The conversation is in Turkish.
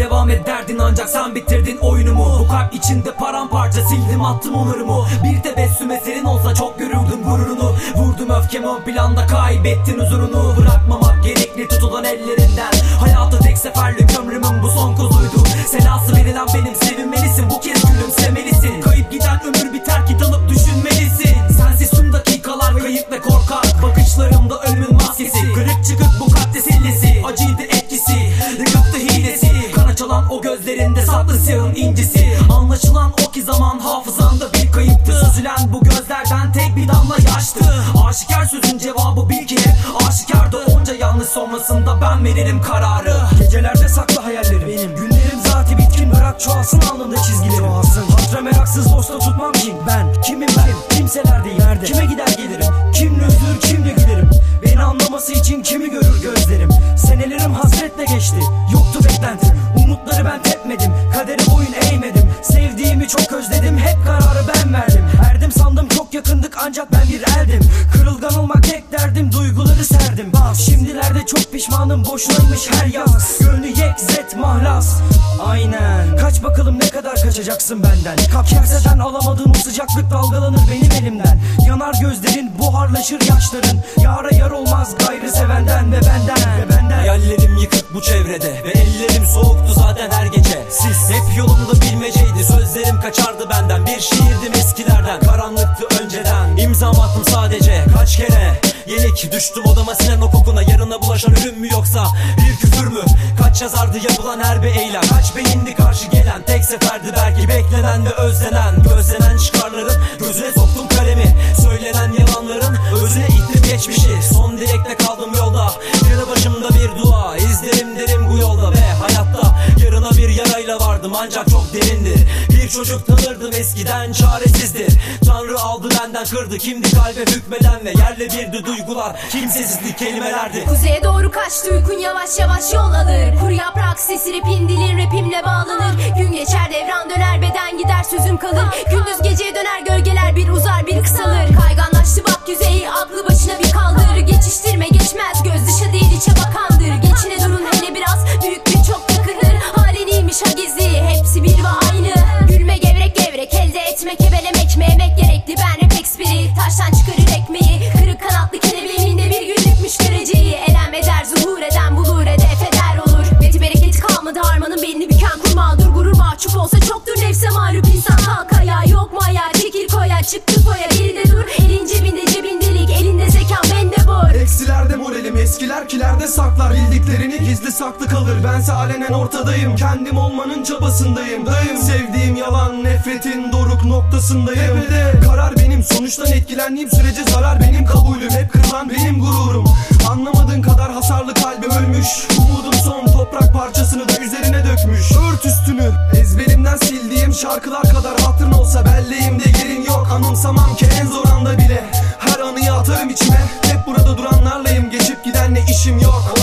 devam et derdin ancak sen bitirdin oyunumu. Bu kalp içinde paramparça sildim attım onurumu Bir tebessüm eserin olsa çok görürdüm gururunu. Vurdum öfkemi ön planda kaybettin huzurunu. Bırakmamak gerekli tutulan ellerinden. Hayatı tek seferlik ömrümün bu son kozuydu. Selası verilen benim sevinmelisin. Bu kez gülümsemelisin. Kayıp giden ömür biter ki dalıp düşünmelisin. Sensiz tüm dakikalar kayıp ve korkak. Bakışlarımda ölümün maskesi. Kırık çıkık bu siyahın incisi. Anlaşılan o ki zaman hafızanda bir kayıptı. Süzülen bu gözlerden tek bir damla yaştı. Aşikar sözün cevabı bil ki hep aşikardı Onca yanlış sonrasında ben veririm kararı. Gecelerde saklı hayallerim benim. Günlerim zati bitkin bırak çoğalsın alnımda çizgilerim Çoğalsın. Hatıra meraksız dosta tutmam kim? Ben. Kimim ben? Kimselerdeyim Nerede? Kime gider gelirim? Kimle üzülür kimle gülerim? Beni anlaması için kimi görür gözlerim? Senelerim hasretle geçti. Yoktu beklentim Umutları ben tepmedim Kadere boyun eğmedim. Sevdiğimi çok özledim Hep kararı ben verdim. Erdim sandım çok yakındık ancak ben bir eldim. Kırılgan olmak tek derdim Duyguları serdim. Şimdilerde çok pişmanım boşunaymış her yaz. Gönlü yekzet mahlas. Aynen. Kaç bakalım ne kadar kaçacaksın benden. Kap kimseden alamadığın o sıcaklık dalgalanır benim elimden. Yanar gözlerin buharlaşır yaşların. Yara yar olmaz gayrı bilmeceydi Sözlerim kaçardı benden. Bir şiirdim eskilerden. Karanlıktı önceden. İmzam attım sadece kaç kere? Yenik düştüm odama sinen o kokuna Yarına bulaşan ölüm mü yoksa? Bir küfür mü? Kaç yazardı yapılan her bir eylem? Kaç beyindi karşı gelen? Tek seferdi belki beklenen ve özlenen. Gözlenen çıkarların gözüne soktum kalemi. Söylenen yalanların özüne ittim geçmişi. Son dilekle kaldım yolda. Yanı başımda bir dua. İzlerim yarayla vardım ancak çok derindi Bir çocuk tanırdım eskiden çaresizdi Tanrı aldı benden kırdı kimdi kalbe hükmeden ve Yerle birdi duygular. Kimsesizlik kelimelerdi. Kuzeye doğru kaçtı uykun yavaş yavaş yol alır. Kuru yaprak sesi rapin dilin rapimle bağlanır. Gün geçer devran döner beden gider sözüm kalır. Gündüz geceye döner gölgeler bir uzar bir kısalır. Kayganlaştı bak yüzeyi aklı başına bir tepkilerde saklar Bildiklerini gizli saklı kalır. Bense alenen ortadayım Kendim olmanın çabasındayım. Dayım Sevdiğim yalan nefretin doruk noktasındayım. Tepede. Karar benim sonuçtan etkilendiğim sürece zarar benim kabulüm. Hep kırılan benim gururum. Anlamadığın kadar hasarlı kalbim ölmüş. Umudum son toprak parçasını da üzerine dökmüş. Ört üstünü ezberimden sildiğim şarkılar kadar hatırın olsa Belleğimde yerin yok. Anımsamam ki en zor anda bile Her anıyı atarım içime. Hep burada duranlarla işim yok.